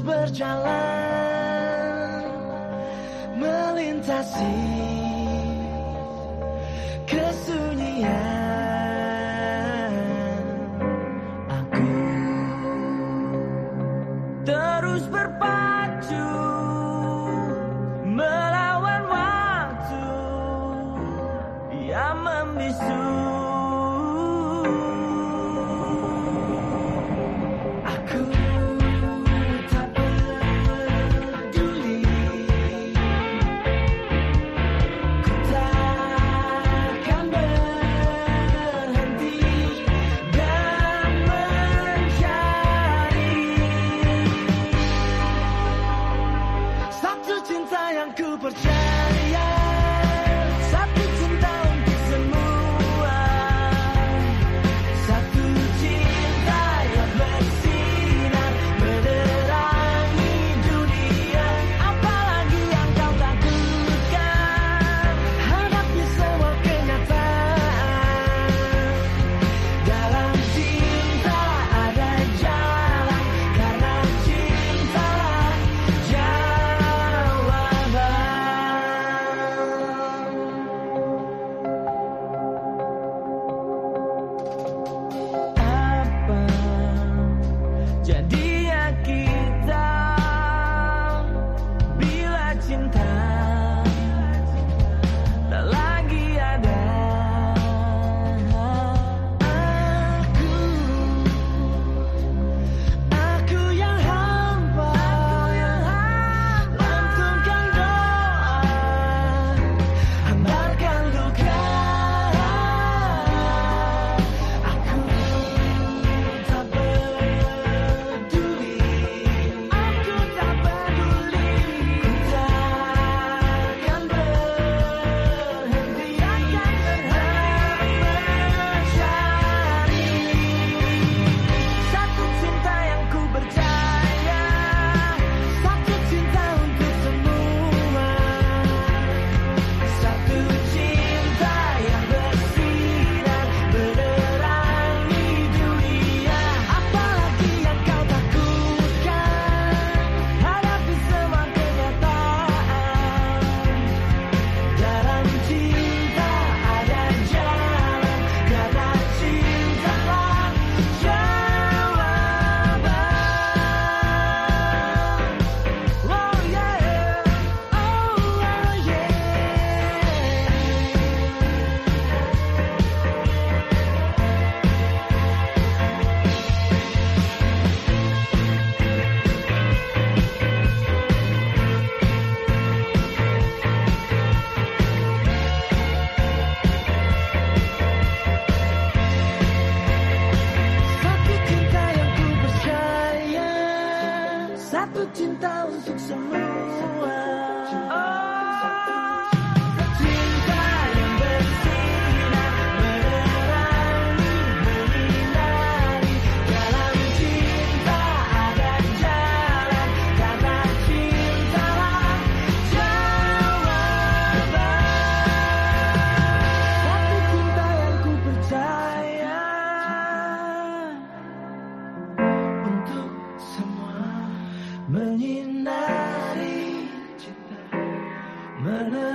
berjalan melintasi kesunyian. Aku terus berpacu melawan waktu yang membisu. ku percaya cinta untuk semua. Oh. Hermana.